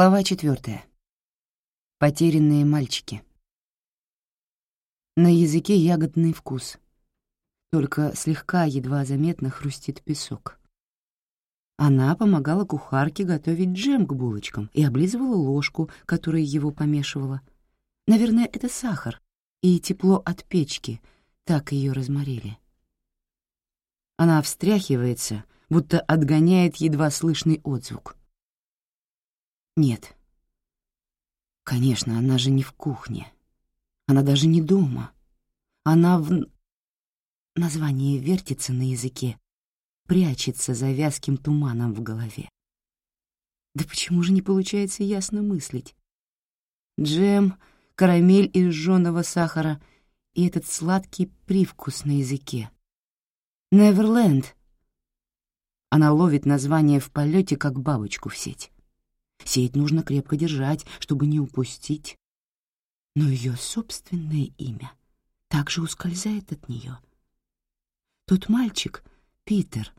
Глава четвертая. Потерянные мальчики. На языке ягодный вкус. Только слегка, едва заметно хрустит песок. Она помогала кухарке готовить джем к булочкам и облизывала ложку, которой его помешивала. Наверное, это сахар и тепло от печки, так ее разморили. Она встряхивается, будто отгоняет едва слышный отзвук. Нет. Конечно, она же не в кухне. Она даже не дома. Она в... Название вертится на языке, прячется за вязким туманом в голове. Да почему же не получается ясно мыслить? Джем, карамель из жжёного сахара и этот сладкий привкус на языке. Неверленд. Она ловит название в полете, как бабочку в сеть. Сеть нужно крепко держать, чтобы не упустить. Но ее собственное имя также ускользает от нее. Тот мальчик, Питер,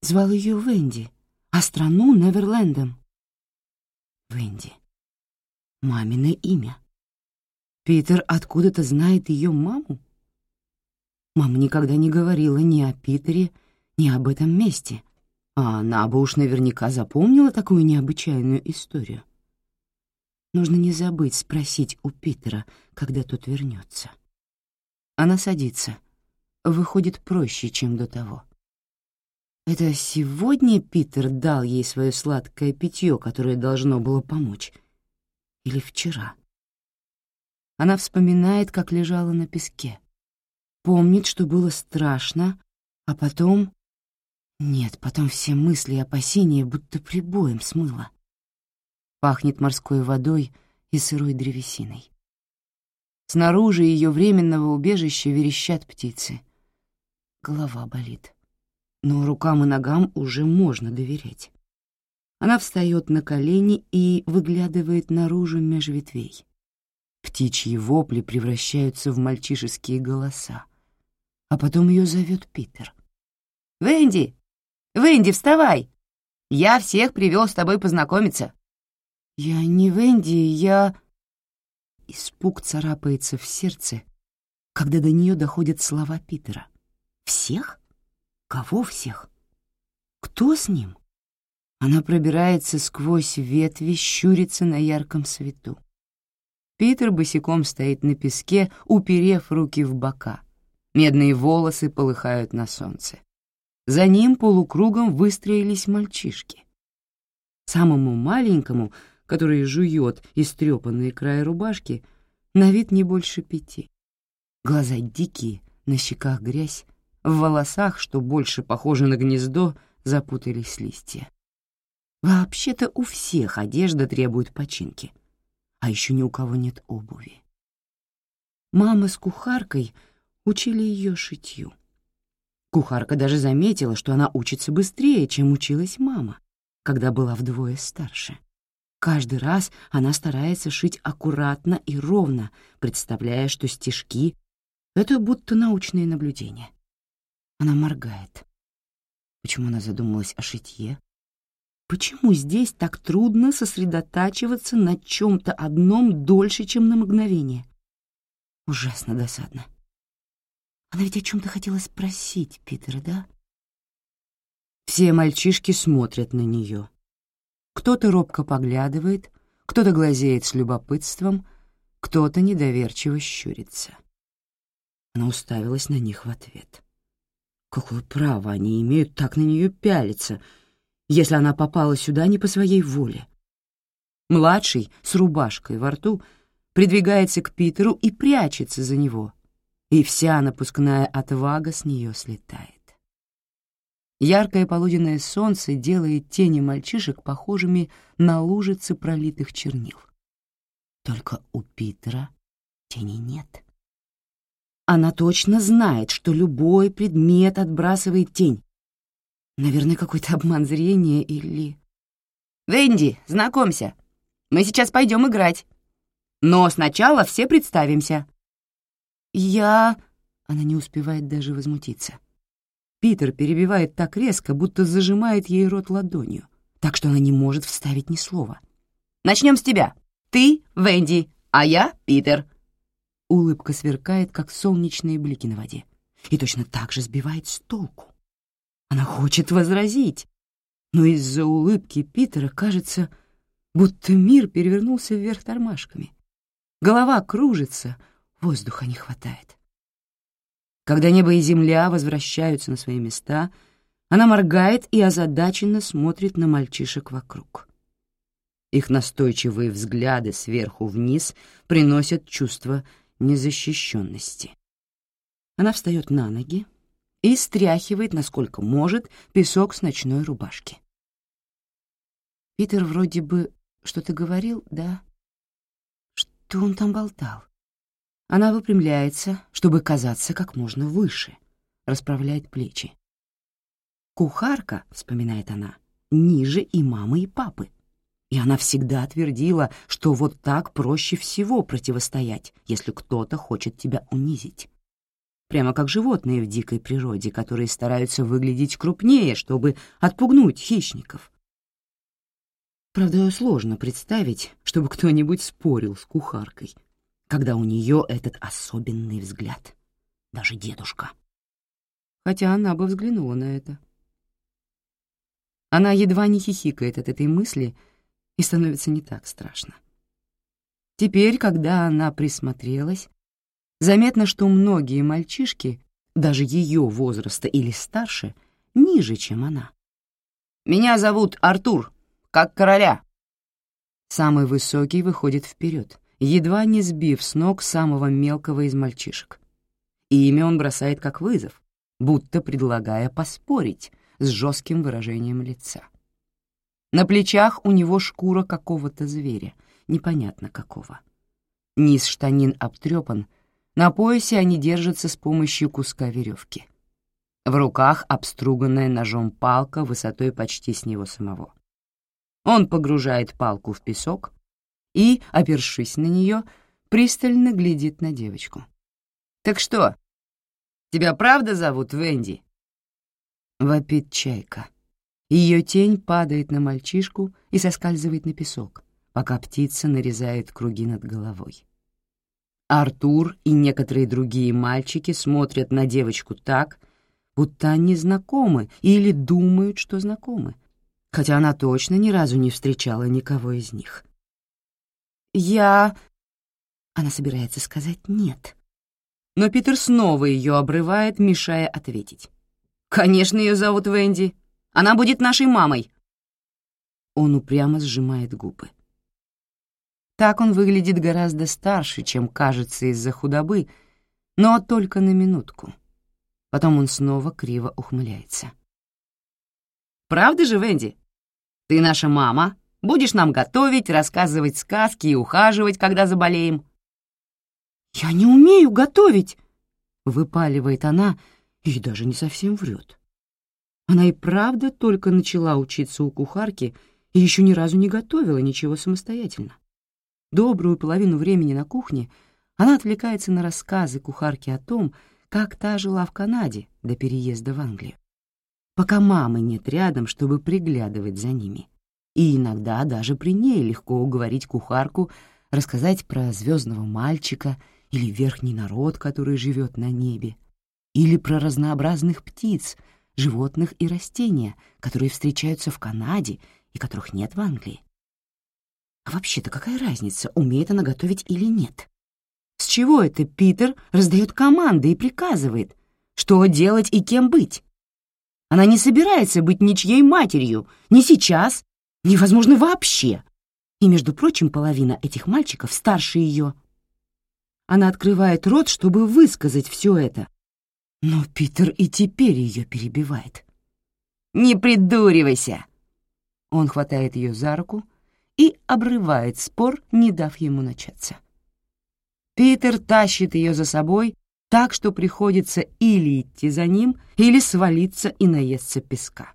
звал ее Венди, а страну — Неверлендом. Венди. Мамино имя. Питер откуда-то знает ее маму? Мама никогда не говорила ни о Питере, ни об этом месте — а она бы уж наверняка запомнила такую необычайную историю. Нужно не забыть спросить у Питера, когда тот вернется. Она садится. Выходит проще, чем до того. Это сегодня Питер дал ей свое сладкое питье, которое должно было помочь? Или вчера? Она вспоминает, как лежала на песке. Помнит, что было страшно, а потом нет, потом все мысли и опасения будто прибоем смыло. Пахнет морской водой и сырой древесиной. Снаружи ее временного убежища верещат птицы. Голова болит. Но рукам и ногам уже можно доверять. Она встает на колени и выглядывает наружу меж ветвей. Птичьи вопли превращаются в мальчишеские голоса. А потом ее зовет Питер. «Венди, Венди, вставай! Я всех привел с тобой познакомиться». «Я не Венди, я...» Испуг царапается в сердце, когда до нее доходят слова Питера. «Всех? Кого всех? Кто с ним?» Она пробирается сквозь ветви, щурится на ярком свету. Питер босиком стоит на песке, уперев руки в бока. Медные волосы полыхают на солнце. За ним полукругом выстроились мальчишки. Самому маленькому, который жует истрепанные края рубашки, на вид не больше пяти. Глаза дикие, на щеках грязь, в волосах, что больше похоже на гнездо, запутались листья. Вообще-то у всех одежда требует починки, а еще ни у кого нет обуви. Мама с кухаркой учили ее шитью. Кухарка даже заметила, что она учится быстрее, чем училась мама, когда была вдвое старше. Каждый раз она старается шить аккуратно и ровно, представляя, что стежки — это будто научные наблюдения. Она моргает. Почему она задумалась о шитье? Почему здесь так трудно сосредотачиваться на чем-то одном дольше, чем на мгновение? Ужасно досадно. Она ведь о чем-то хотела спросить Питера, да? Все мальчишки смотрят на нее. Кто-то робко поглядывает, кто-то глазеет с любопытством, кто-то недоверчиво щурится. Она уставилась на них в ответ. Какое право они имеют так на нее пялиться, если она попала сюда не по своей воле? Младший, с рубашкой во рту, придвигается к Питеру и прячется за него — и вся напускная отвага с нее слетает. Яркое полуденное солнце делает тени мальчишек похожими на лужицы пролитых чернил. Только у Питера тени нет. Она точно знает, что любой предмет отбрасывает тень. Наверное, какой-то обман зрения или... «Венди, знакомься. Мы сейчас пойдем играть. Но сначала все представимся», «Я...» — она не успевает даже возмутиться. Питер перебивает так резко, будто зажимает ей рот ладонью, так что она не может вставить ни слова. Начнем с тебя. Ты — Венди, а я — Питер». Улыбка сверкает, как солнечные блики на воде, и точно так же сбивает с толку. Она хочет возразить, но из-за улыбки Питера кажется, будто мир перевернулся вверх тормашками. Голова кружится, воздуха не хватает. Когда небо и земля возвращаются на свои места, она моргает и озадаченно смотрит на мальчишек вокруг. Их настойчивые взгляды сверху вниз приносят чувство незащищенности. Она встает на ноги и стряхивает, насколько может, песок с ночной рубашки. Питер вроде бы что-то говорил, да? Что он там болтал? Она выпрямляется, чтобы казаться как можно выше, расправляет плечи. «Кухарка», — вспоминает она, — «ниже и мамы, и папы». И она всегда твердила, что вот так проще всего противостоять, если кто-то хочет тебя унизить. Прямо как животные в дикой природе, которые стараются выглядеть крупнее, чтобы отпугнуть хищников. Правда, сложно представить, чтобы кто-нибудь спорил с кухаркой, когда у нее этот особенный взгляд. Даже дедушка. Хотя она бы взглянула на это. Она едва не хихикает от этой мысли — и становится не так страшно. Теперь, когда она присмотрелась, заметно, что многие мальчишки, даже ее возраста или старше, ниже, чем она. «Меня зовут Артур, как короля». Самый высокий выходит вперед, едва не сбив с ног самого мелкого из мальчишек. И имя он бросает как вызов, будто предлагая поспорить с жестким выражением лица. На плечах у него шкура какого-то зверя, непонятно какого. Низ штанин обтрепан, на поясе они держатся с помощью куска веревки. В руках обструганная ножом палка высотой почти с него самого. Он погружает палку в песок и, опершись на нее, пристально глядит на девочку. «Так что, тебя правда зовут Венди?» Вопит чайка. Ее тень падает на мальчишку и соскальзывает на песок, пока птица нарезает круги над головой. Артур и некоторые другие мальчики смотрят на девочку так, будто они знакомы или думают, что знакомы, хотя она точно ни разу не встречала никого из них. «Я...» Она собирается сказать «нет». Но Питер снова ее обрывает, мешая ответить. «Конечно, ее зовут Венди. Она будет нашей мамой». Он упрямо сжимает губы. Так он выглядит гораздо старше, чем кажется из-за худобы, но только на минутку. Потом он снова криво ухмыляется. «Правда же, Венди? Ты наша мама, будешь нам готовить, рассказывать сказки и ухаживать, когда заболеем». «Я не умею готовить!» — выпаливает она и даже не совсем врет. Она и правда только начала учиться у кухарки и еще ни разу не готовила ничего самостоятельно. Добрую половину времени на кухне она отвлекается на рассказы кухарки о том, как та жила в Канаде до переезда в Англию. Пока мамы нет рядом, чтобы приглядывать за ними. И иногда даже при ней легко уговорить кухарку рассказать про звездного мальчика или верхний народ, который живет на небе, или про разнообразных птиц — животных и растения, которые встречаются в Канаде и которых нет в Англии. А вообще-то какая разница, умеет она готовить или нет? С чего это Питер раздает команды и приказывает, что делать и кем быть? Она не собирается быть ничьей матерью, ни сейчас, ни, возможно, вообще. И, между прочим, половина этих мальчиков старше ее. Она открывает рот, чтобы высказать все это, но Питер и теперь ее перебивает. «Не придуривайся!» Он хватает ее за руку и обрывает спор, не дав ему начаться. Питер тащит ее за собой так, что приходится или идти за ним, или свалиться и наесться песка.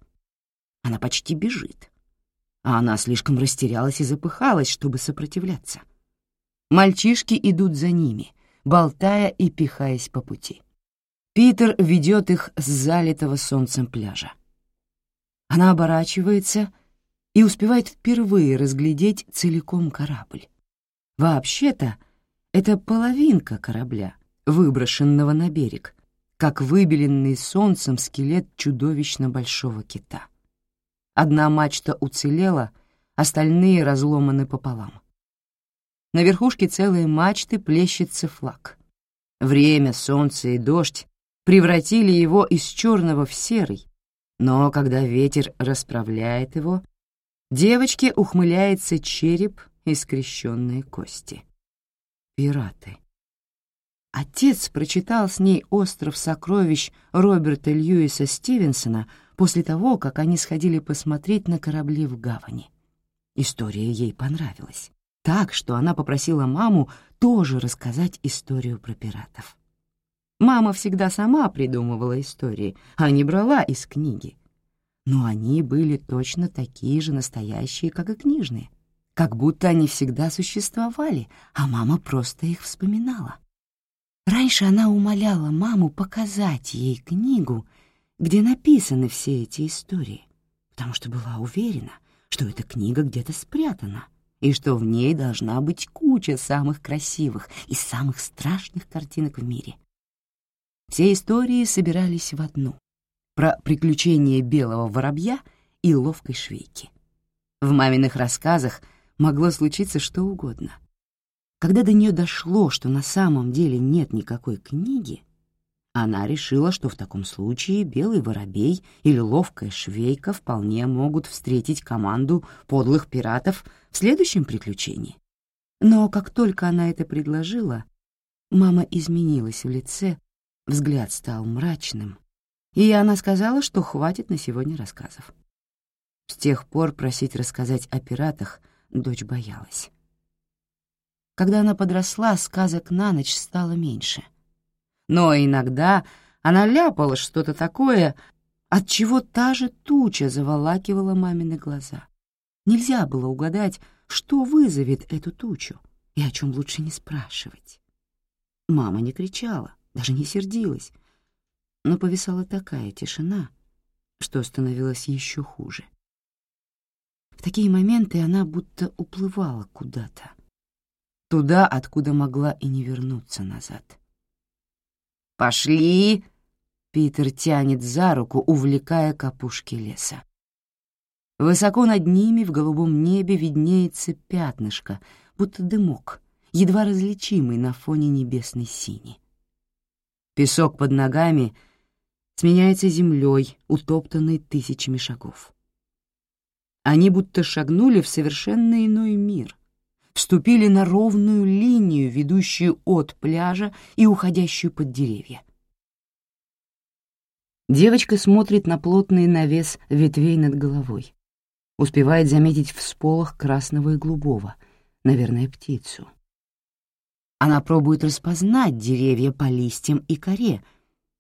Она почти бежит, а она слишком растерялась и запыхалась, чтобы сопротивляться. Мальчишки идут за ними, болтая и пихаясь по пути. Питер ведет их с залитого солнцем пляжа. Она оборачивается и успевает впервые разглядеть целиком корабль. Вообще-то, это половинка корабля, выброшенного на берег, как выбеленный солнцем скелет чудовищно большого кита. Одна мачта уцелела, остальные разломаны пополам. На верхушке целой мачты плещется флаг. Время, солнце и дождь превратили его из черного в серый, но когда ветер расправляет его, девочке ухмыляется череп и скрещенные кости. Пираты. Отец прочитал с ней «Остров сокровищ» Роберта Льюиса Стивенсона после того, как они сходили посмотреть на корабли в гавани. История ей понравилась так, что она попросила маму тоже рассказать историю про пиратов. Мама всегда сама придумывала истории, а не брала из книги. Но они были точно такие же настоящие, как и книжные. Как будто они всегда существовали, а мама просто их вспоминала. Раньше она умоляла маму показать ей книгу, где написаны все эти истории, потому что была уверена, что эта книга где-то спрятана — и что в ней должна быть куча самых красивых и самых страшных картинок в мире. Все истории собирались в одну — про приключения белого воробья и ловкой швейки. В маминых рассказах могло случиться что угодно. Когда до нее дошло, что на самом деле нет никакой книги, она решила, что в таком случае белый воробей или ловкая швейка вполне могут встретить команду подлых пиратов в следующем приключении. Но как только она это предложила, мама изменилась в лице, взгляд стал мрачным, и она сказала, что хватит на сегодня рассказов. С тех пор просить рассказать о пиратах дочь боялась. Когда она подросла, сказок на ночь стало меньше — но иногда она ляпала что-то такое, от чего та же туча заволакивала мамины глаза. Нельзя было угадать, что вызовет эту тучу и о чем лучше не спрашивать. Мама не кричала, даже не сердилась, но повисала такая тишина, что становилось еще хуже. В такие моменты она будто уплывала куда-то, туда, откуда могла и не вернуться назад. «Пошли!» — Питер тянет за руку, увлекая капушки леса. Высоко над ними в голубом небе виднеется пятнышко, будто дымок, едва различимый на фоне небесной сини. Песок под ногами сменяется землей, утоптанной тысячами шагов. Они будто шагнули в совершенно иной мир, вступили на ровную линию, ведущую от пляжа и уходящую под деревья. Девочка смотрит на плотный навес ветвей над головой. Успевает заметить всполох красного и голубого, наверное, птицу. Она пробует распознать деревья по листьям и коре,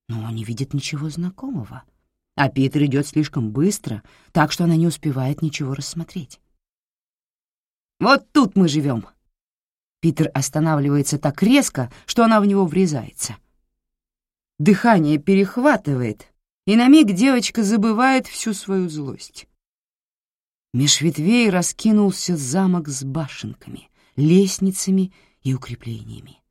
но не видит ничего знакомого. А Питер идет слишком быстро, так что она не успевает ничего рассмотреть. Вот тут мы живем. Питер останавливается так резко, что она в него врезается. Дыхание перехватывает, и на миг девочка забывает всю свою злость. Меж ветвей раскинулся замок с башенками, лестницами и укреплениями.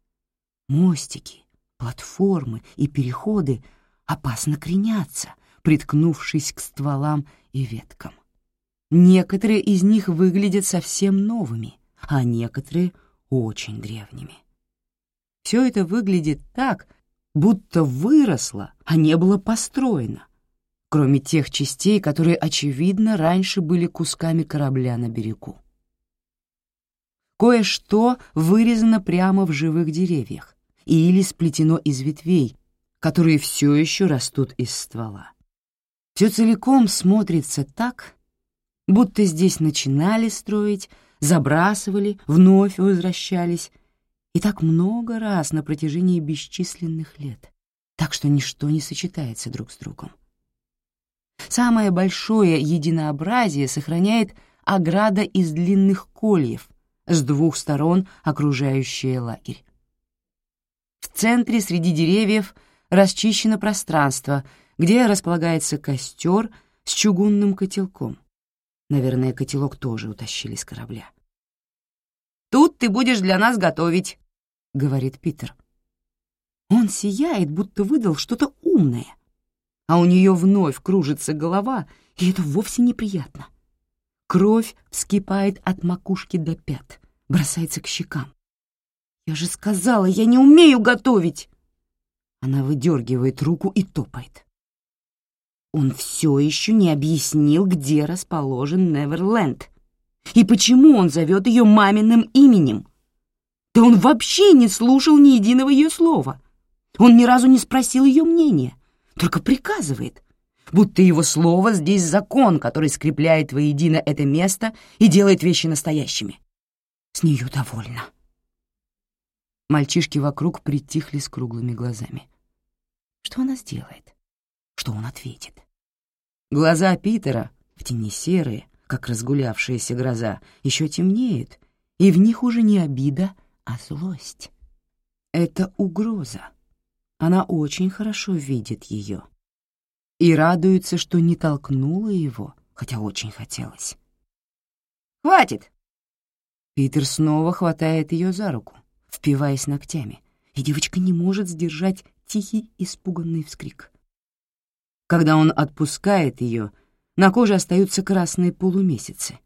Мостики, платформы и переходы опасно кренятся, приткнувшись к стволам и веткам. Некоторые из них выглядят совсем новыми, а некоторые — очень древними. Все это выглядит так, будто выросло, а не было построено, кроме тех частей, которые, очевидно, раньше были кусками корабля на берегу. Кое-что вырезано прямо в живых деревьях или сплетено из ветвей, которые все еще растут из ствола. Все целиком смотрится так, будто здесь начинали строить, забрасывали, вновь возвращались, и так много раз на протяжении бесчисленных лет, так что ничто не сочетается друг с другом. Самое большое единообразие сохраняет ограда из длинных кольев, с двух сторон окружающая лагерь. В центре среди деревьев расчищено пространство, где располагается костер с чугунным котелком — Наверное, котелок тоже утащили с корабля. «Тут ты будешь для нас готовить», — говорит Питер. Он сияет, будто выдал что-то умное. А у нее вновь кружится голова, и это вовсе неприятно. Кровь вскипает от макушки до пят, бросается к щекам. «Я же сказала, я не умею готовить!» Она выдергивает руку и топает. Он все еще не объяснил, где расположен Неверленд и почему он зовет ее маминым именем. Да он вообще не слушал ни единого ее слова. Он ни разу не спросил ее мнения, только приказывает, будто его слово здесь закон, который скрепляет воедино это место и делает вещи настоящими. С нее довольно. Мальчишки вокруг притихли с круглыми глазами. Что она сделает? Что он ответит? Глаза Питера, в тени серые, как разгулявшаяся гроза, еще темнеют, и в них уже не обида, а злость. Это угроза. Она очень хорошо видит ее. И радуется, что не толкнула его, хотя очень хотелось. «Хватит!» Питер снова хватает ее за руку, впиваясь ногтями, и девочка не может сдержать тихий испуганный вскрик. Когда он отпускает ее, на коже остаются красные полумесяцы.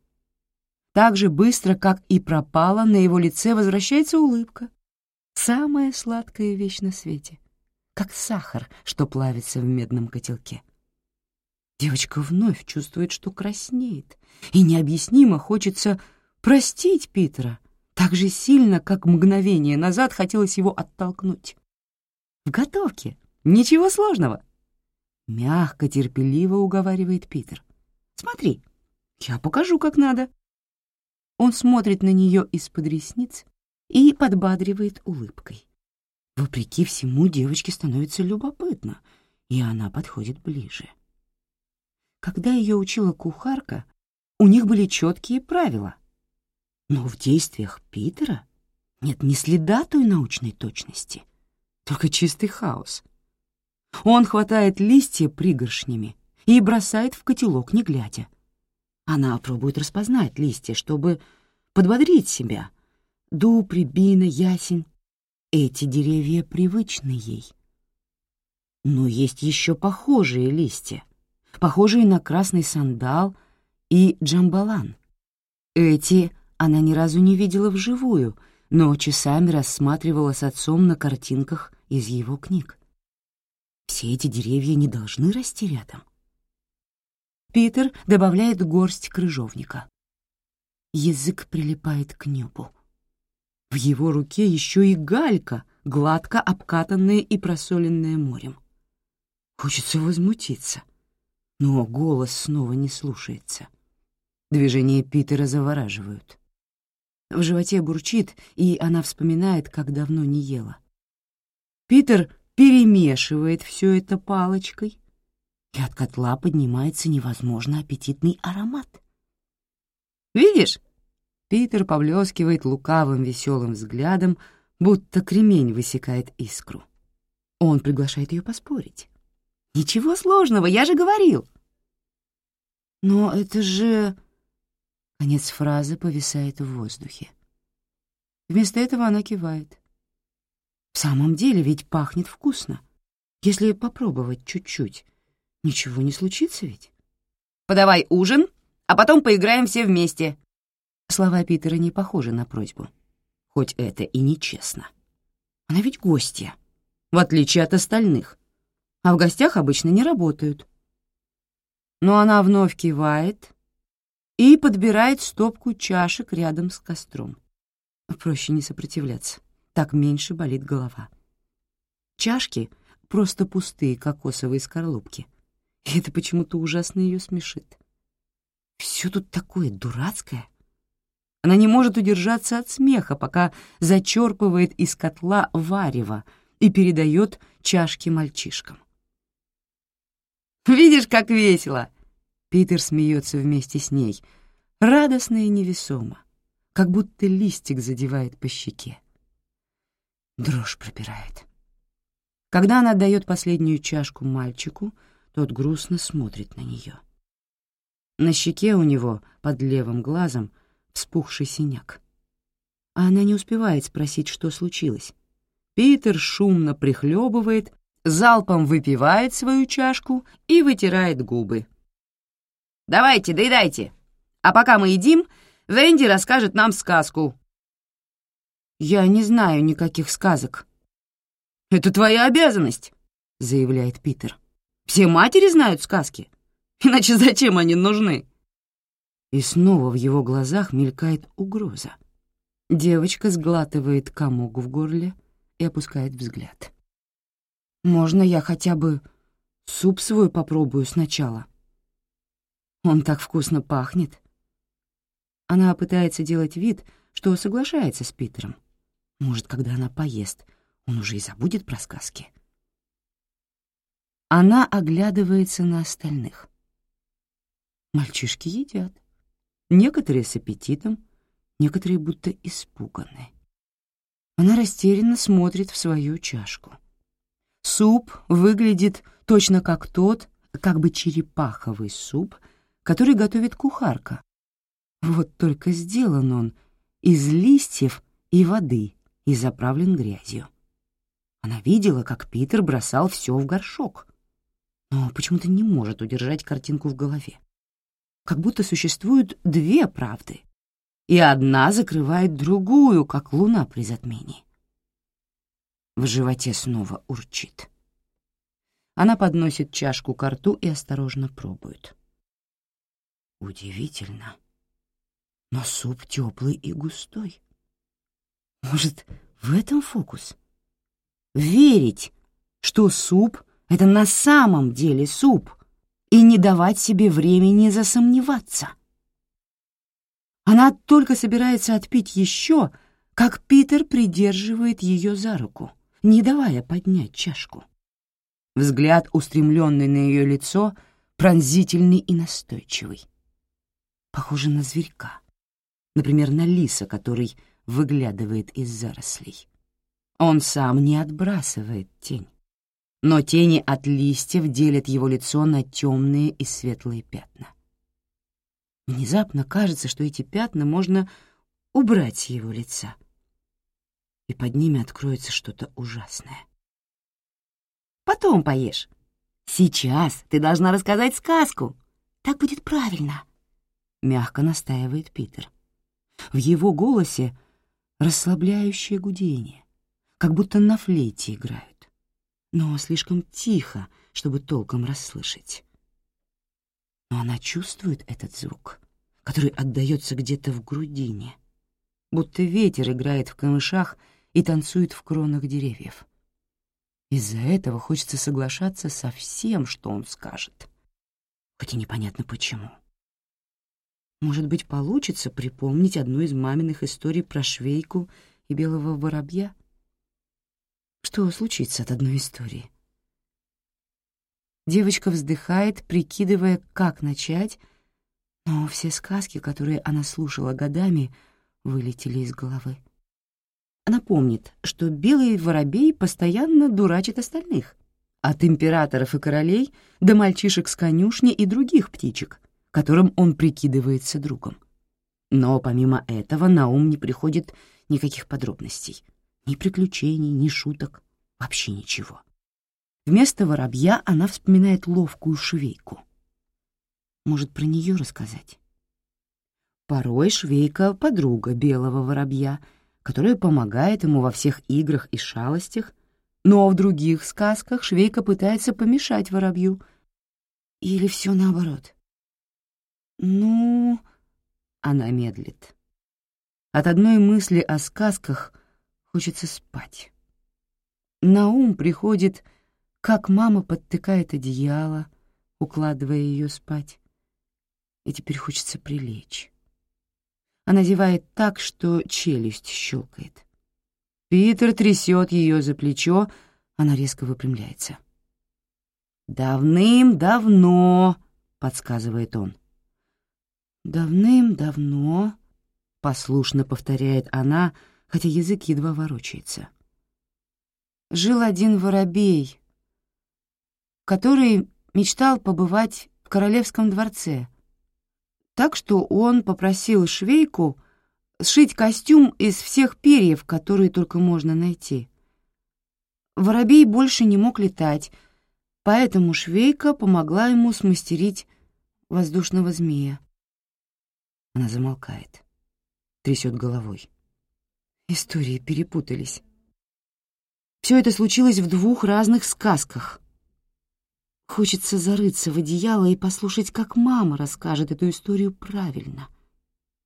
Так же быстро, как и пропала, на его лице возвращается улыбка. Самая сладкая вещь на свете как сахар, что плавится в медном котелке. Девочка вновь чувствует, что краснеет, и необъяснимо хочется простить Питера так же сильно, как мгновение назад хотелось его оттолкнуть. В готовке ничего сложного. Мягко, терпеливо уговаривает Питер. Смотри, я покажу, как надо. Он смотрит на нее из-под ресниц и подбадривает улыбкой. Вопреки всему девочке становится любопытно, и она подходит ближе. Когда ее учила кухарка, у них были четкие правила. Но в действиях Питера нет ни следа той научной точности, только чистый хаос. Он хватает листья пригоршнями и бросает в котелок, не глядя. Она пробует распознать листья, чтобы подбодрить себя. Дуб, рябина, ясень эти деревья привычны ей. Но есть еще похожие листья, похожие на красный сандал и джамбалан. Эти она ни разу не видела вживую, но часами рассматривала с отцом на картинках из его книг. Все эти деревья не должны расти рядом. Питер добавляет горсть крыжовника. Язык прилипает к небу. В его руке еще и галька, гладко обкатанная и просоленная морем. Хочется возмутиться, но голос снова не слушается. Движения Питера завораживают. В животе бурчит, и она вспоминает, как давно не ела. Питер перемешивает все это палочкой, и от котла поднимается невозможно аппетитный аромат. «Видишь?» Питер поблескивает лукавым веселым взглядом, будто кремень высекает искру. Он приглашает ее поспорить. «Ничего сложного, я же говорил!» «Но это же...» Конец фразы повисает в воздухе. Вместо этого она кивает. «В самом деле ведь пахнет вкусно. Если попробовать чуть-чуть, ничего не случится ведь?» «Подавай ужин, а потом поиграем все вместе», Слова Питера не похожи на просьбу, хоть это и нечестно. Она ведь гостья, в отличие от остальных, а в гостях обычно не работают. Но она вновь кивает и подбирает стопку чашек рядом с костром. Проще не сопротивляться, так меньше болит голова. Чашки просто пустые кокосовые скорлупки, и это почему-то ужасно ее смешит. Все тут такое дурацкое. Она не может удержаться от смеха, пока зачерпывает из котла варево и передает чашки мальчишкам. «Видишь, как весело!» Питер смеется вместе с ней, радостно и невесомо, как будто листик задевает по щеке. Дрожь пробирает. Когда она дает последнюю чашку мальчику, тот грустно смотрит на нее. На щеке у него, под левым глазом, вспухший синяк. А она не успевает спросить, что случилось. Питер шумно прихлебывает, залпом выпивает свою чашку и вытирает губы. «Давайте, доедайте. А пока мы едим, Венди расскажет нам сказку». «Я не знаю никаких сказок». «Это твоя обязанность», — заявляет Питер. «Все матери знают сказки. Иначе зачем они нужны?» И снова в его глазах мелькает угроза. Девочка сглатывает комок в горле и опускает взгляд. «Можно я хотя бы суп свой попробую сначала?» Он так вкусно пахнет. Она пытается делать вид, что соглашается с Питером. Может, когда она поест, он уже и забудет про сказки. Она оглядывается на остальных. Мальчишки едят. Некоторые с аппетитом, некоторые будто испуганы. Она растерянно смотрит в свою чашку. Суп выглядит точно как тот, как бы черепаховый суп, который готовит кухарка. Вот только сделан он из листьев и воды и заправлен грязью. Она видела, как Питер бросал все в горшок, но почему-то не может удержать картинку в голове как будто существуют две правды, и одна закрывает другую, как луна при затмении. В животе снова урчит. Она подносит чашку к рту и осторожно пробует. Удивительно, но суп теплый и густой. Может, в этом фокус? Верить, что суп — это на самом деле суп — и не давать себе времени засомневаться. Она только собирается отпить еще, как Питер придерживает ее за руку, не давая поднять чашку. Взгляд, устремленный на ее лицо, пронзительный и настойчивый. Похоже на зверька, например, на лиса, который выглядывает из зарослей. Он сам не отбрасывает тень но тени от листьев делят его лицо на темные и светлые пятна. Внезапно кажется, что эти пятна можно убрать с его лица, и под ними откроется что-то ужасное. «Потом поешь. Сейчас ты должна рассказать сказку. Так будет правильно», — мягко настаивает Питер. В его голосе расслабляющее гудение, как будто на флейте играют но слишком тихо, чтобы толком расслышать. Но она чувствует этот звук, который отдаётся где-то в грудине, будто ветер играет в камышах и танцует в кронах деревьев. Из-за этого хочется соглашаться со всем, что он скажет, хоть и непонятно почему. Может быть, получится припомнить одну из маминых историй про швейку и белого воробья — что случится от одной истории? Девочка вздыхает, прикидывая, как начать, но все сказки, которые она слушала годами, вылетели из головы. Она помнит, что белый воробей постоянно дурачит остальных, от императоров и королей до мальчишек с конюшни и других птичек, которым он прикидывается другом. Но помимо этого на ум не приходит никаких подробностей. Ни приключений, ни шуток, вообще ничего. Вместо воробья она вспоминает ловкую швейку. Может, про нее рассказать? Порой швейка — подруга белого воробья, которая помогает ему во всех играх и шалостях, но в других сказках швейка пытается помешать воробью. Или все наоборот? Ну, она медлит. От одной мысли о сказках Хочется спать. На ум приходит, как мама подтыкает одеяло, укладывая ее спать. И теперь хочется прилечь. Она зевает так, что челюсть щелкает. Питер трясет ее за плечо, она резко выпрямляется. «Давным-давно», — подсказывает он. «Давным-давно», — послушно повторяет она, — хотя язык едва ворочается. Жил один воробей, который мечтал побывать в королевском дворце, Так что он попросил швейку сшить костюм из всех перьев, которые только можно найти. Воробей больше не мог летать, поэтому швейка помогла ему смастерить воздушного змея. Она замолкает, трясет головой. Истории перепутались. Все это случилось в двух разных сказках. Хочется зарыться в одеяло и послушать, как мама расскажет эту историю правильно.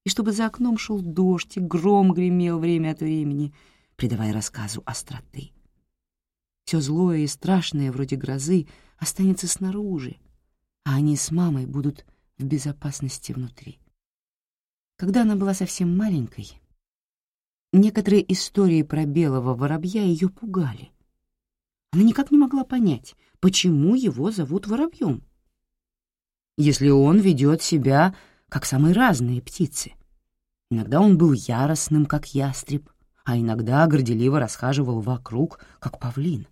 И чтобы за окном шел дождь и гром гремел время от времени, придавая рассказу остроты. Все злое и страшное, вроде грозы, останется снаружи, а они с мамой будут в безопасности внутри. Когда она была совсем маленькой, некоторые истории про белого воробья ее пугали. Она никак не могла понять, почему его зовут воробьем. Если он ведет себя, как самые разные птицы. Иногда он был яростным, как ястреб, а иногда горделиво расхаживал вокруг, как павлин.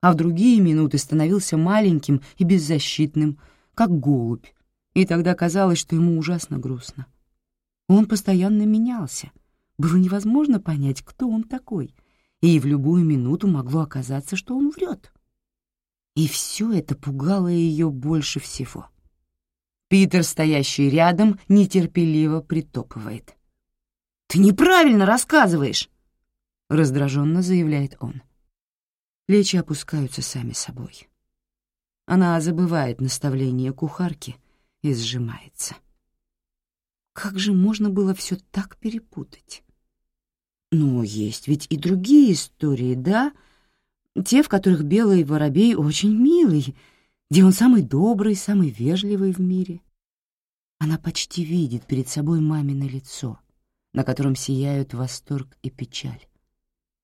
А в другие минуты становился маленьким и беззащитным, как голубь, и тогда казалось, что ему ужасно грустно. Он постоянно менялся. Было невозможно понять, кто он такой, и в любую минуту могло оказаться, что он врет. И все это пугало ее больше всего. Питер, стоящий рядом, нетерпеливо притопывает. «Ты неправильно рассказываешь!» — раздраженно заявляет он. Плечи опускаются сами собой. Она забывает наставление кухарки и сжимается. Как же можно было все так перепутать? Но есть ведь и другие истории, да? Те, в которых белый воробей очень милый, где он самый добрый, самый вежливый в мире. Она почти видит перед собой мамино лицо, на котором сияют восторг и печаль.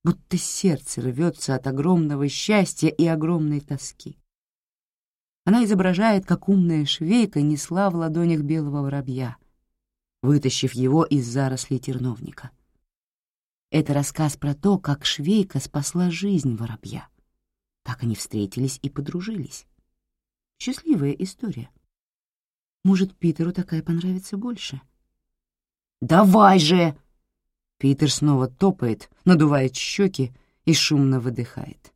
Будто сердце рвется от огромного счастья и огромной тоски. Она изображает, как умная швейка несла в ладонях белого воробья, вытащив его из зарослей терновника. Это рассказ про то, как швейка спасла жизнь воробья. Так они встретились и подружились. Счастливая история. Может, Питеру такая понравится больше? «Давай же!» Питер снова топает, надувает щеки и шумно выдыхает.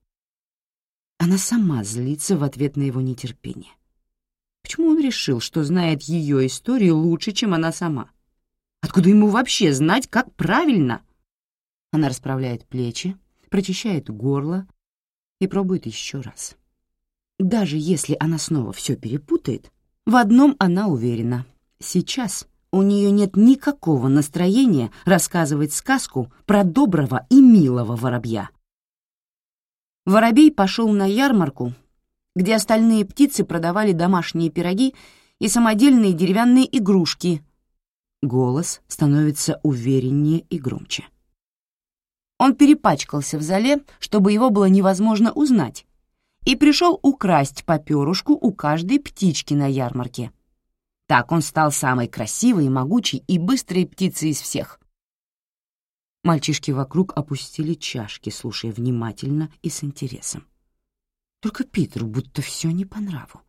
Она сама злится в ответ на его нетерпение. Почему он решил, что знает ее историю лучше, чем она сама? Откуда ему вообще знать, как правильно? Она расправляет плечи, прочищает горло и пробует еще раз. Даже если она снова все перепутает, в одном она уверена. Сейчас у нее нет никакого настроения рассказывать сказку про доброго и милого воробья. Воробей пошел на ярмарку, где остальные птицы продавали домашние пироги и самодельные деревянные игрушки. Голос становится увереннее и громче. Он перепачкался в зале, чтобы его было невозможно узнать, и пришел украсть по перышку у каждой птички на ярмарке. Так он стал самой красивой, могучей и быстрой птицей из всех. Мальчишки вокруг опустили чашки, слушая внимательно и с интересом. Только Питеру будто все не по нраву.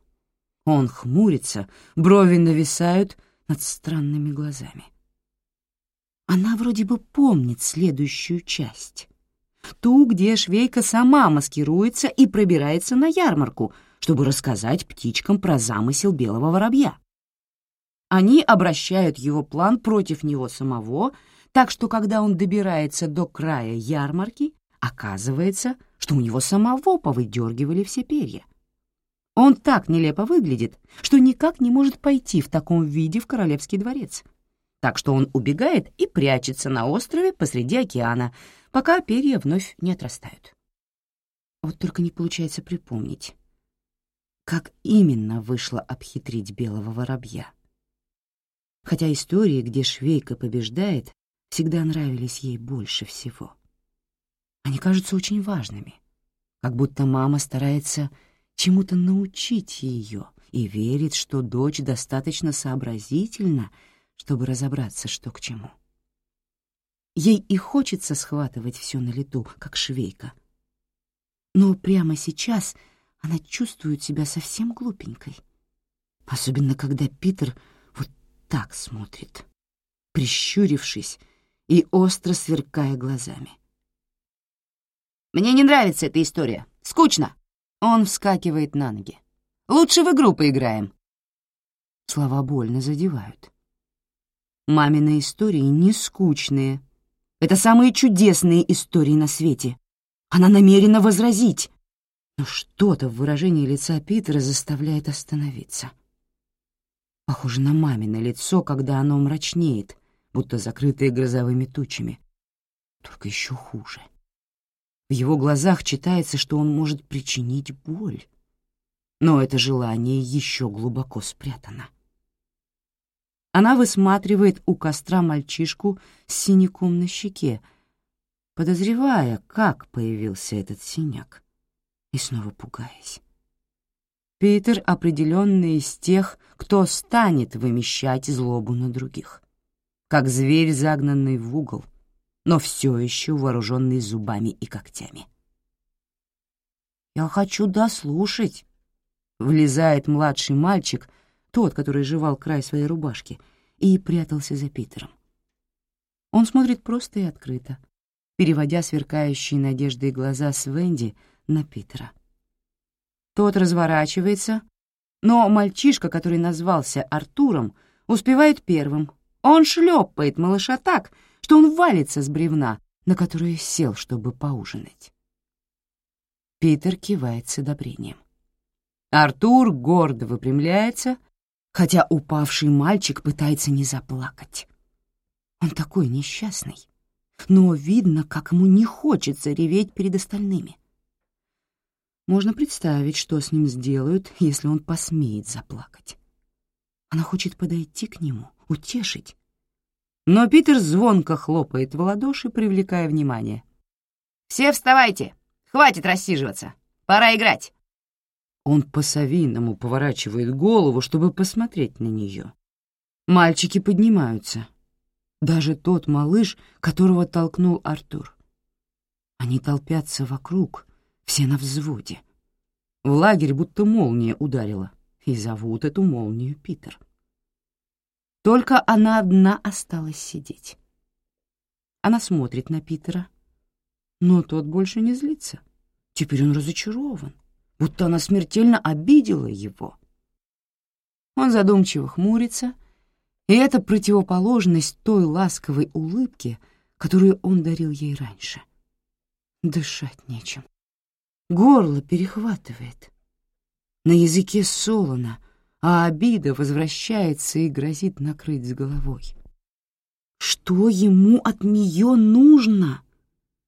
Он хмурится, брови нависают над странными глазами. Она вроде бы помнит следующую часть. Ту, где швейка сама маскируется и пробирается на ярмарку, чтобы рассказать птичкам про замысел белого воробья. Они обращают его план против него самого, так что когда он добирается до края ярмарки, оказывается, что у него самого повыдергивали все перья. Он так нелепо выглядит, что никак не может пойти в таком виде в королевский дворец так что он убегает и прячется на острове посреди океана, пока перья вновь не отрастают. Вот только не получается припомнить, как именно вышло обхитрить белого воробья. Хотя истории, где швейка побеждает, всегда нравились ей больше всего. Они кажутся очень важными, как будто мама старается чему-то научить ее и верит, что дочь достаточно сообразительна — чтобы разобраться, что к чему. Ей и хочется схватывать все на лету, как швейка. Но прямо сейчас она чувствует себя совсем глупенькой. Особенно, когда Питер вот так смотрит, прищурившись и остро сверкая глазами. «Мне не нравится эта история. Скучно!» Он вскакивает на ноги. «Лучше в игру поиграем!» Слова больно задевают. Мамины истории не скучные. Это самые чудесные истории на свете. Она намерена возразить. Но что-то в выражении лица Питера заставляет остановиться. Похоже на мамино лицо, когда оно мрачнеет, будто закрытое грозовыми тучами. Только еще хуже. В его глазах читается, что он может причинить боль. Но это желание еще глубоко спрятано. Она высматривает у костра мальчишку с синяком на щеке, подозревая, как появился этот синяк, и снова пугаясь. Питер определенно из тех, кто станет вымещать злобу на других, как зверь, загнанный в угол, но все еще вооруженный зубами и когтями. «Я хочу дослушать», — влезает младший мальчик, тот, который жевал край своей рубашки, и прятался за Питером. Он смотрит просто и открыто, переводя сверкающие надеждой глаза с Венди на Питера. Тот разворачивается, но мальчишка, который назвался Артуром, успевает первым. Он шлепает малыша так, что он валится с бревна, на которое сел, чтобы поужинать. Питер кивает с одобрением. Артур гордо выпрямляется, хотя упавший мальчик пытается не заплакать. Он такой несчастный, но видно, как ему не хочется реветь перед остальными. Можно представить, что с ним сделают, если он посмеет заплакать. Она хочет подойти к нему, утешить. Но Питер звонко хлопает в ладоши, привлекая внимание. «Все вставайте! Хватит рассиживаться! Пора играть!» Он по-совиному поворачивает голову, чтобы посмотреть на нее. Мальчики поднимаются. Даже тот малыш, которого толкнул Артур. Они толпятся вокруг, все на взводе. В лагерь будто молния ударила, и зовут эту молнию Питер. Только она одна осталась сидеть. Она смотрит на Питера, но тот больше не злится. Теперь он разочарован, будто она смертельно обидела его. Он задумчиво хмурится, и это противоположность той ласковой улыбки, которую он дарил ей раньше. Дышать нечем. Горло перехватывает. На языке солоно, а обида возвращается и грозит накрыть с головой. Что ему от нее нужно?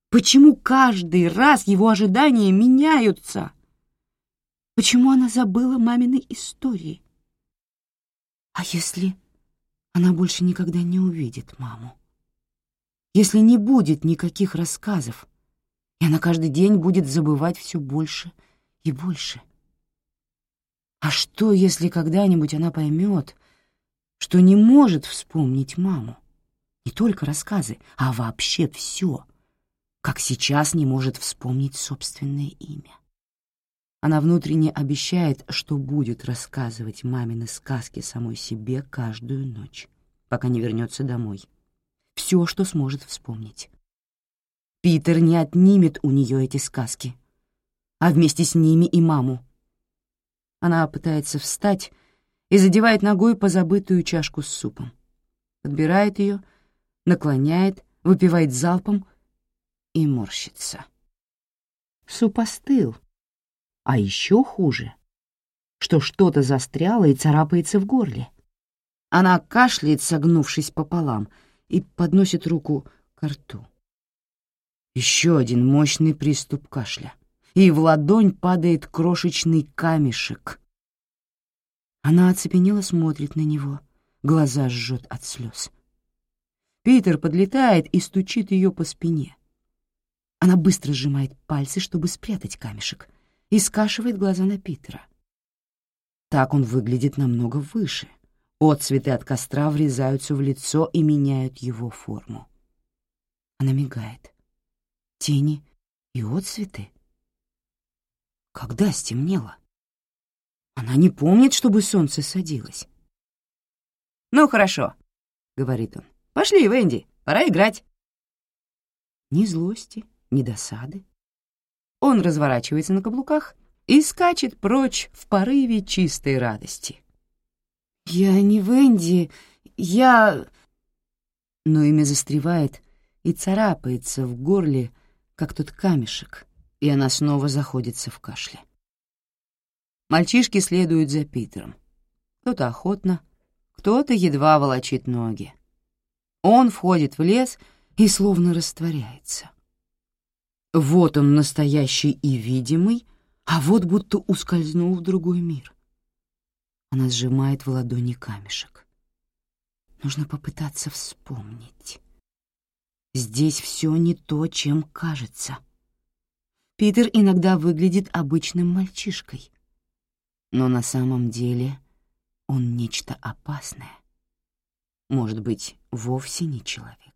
Почему каждый раз его ожидания меняются? Почему она забыла маминой истории? А если она больше никогда не увидит маму? Если не будет никаких рассказов, и она каждый день будет забывать все больше и больше. А что, если когда-нибудь она поймет, что не может вспомнить маму? Не только рассказы, а вообще все, как сейчас не может вспомнить собственное имя. Она внутренне обещает, что будет рассказывать мамины сказки самой себе каждую ночь, пока не вернется домой. Все, что сможет вспомнить. Питер не отнимет у нее эти сказки, а вместе с ними и маму. Она пытается встать и задевает ногой позабытую чашку с супом. Подбирает ее, наклоняет, выпивает залпом и морщится. Суп остыл, а еще хуже, что что-то застряло и царапается в горле. Она кашляет, согнувшись пополам, и подносит руку к рту. Еще один мощный приступ кашля, и в ладонь падает крошечный камешек. Она оцепенело смотрит на него, глаза жжет от слез. Питер подлетает и стучит ее по спине. Она быстро сжимает пальцы, чтобы спрятать камешек, и скашивает глаза на Питера. Так он выглядит намного выше. Отцветы от костра врезаются в лицо и меняют его форму. Она мигает тени и отцветы. Когда стемнело? Она не помнит, чтобы солнце садилось. «Ну, хорошо», — говорит он. «Пошли, Венди, пора играть». Ни злости, ни досады. Он разворачивается на каблуках и скачет прочь в порыве чистой радости. «Я не Венди, я...» Но имя застревает и царапается в горле, как тот камешек, и она снова заходится в кашле. Мальчишки следуют за Питером. Кто-то охотно, кто-то едва волочит ноги. Он входит в лес и словно растворяется. Вот он настоящий и видимый, а вот будто ускользнул в другой мир. Она сжимает в ладони камешек. Нужно попытаться вспомнить. Здесь все не то, чем кажется. Питер иногда выглядит обычным мальчишкой, но на самом деле он нечто опасное. Может быть, вовсе не человек.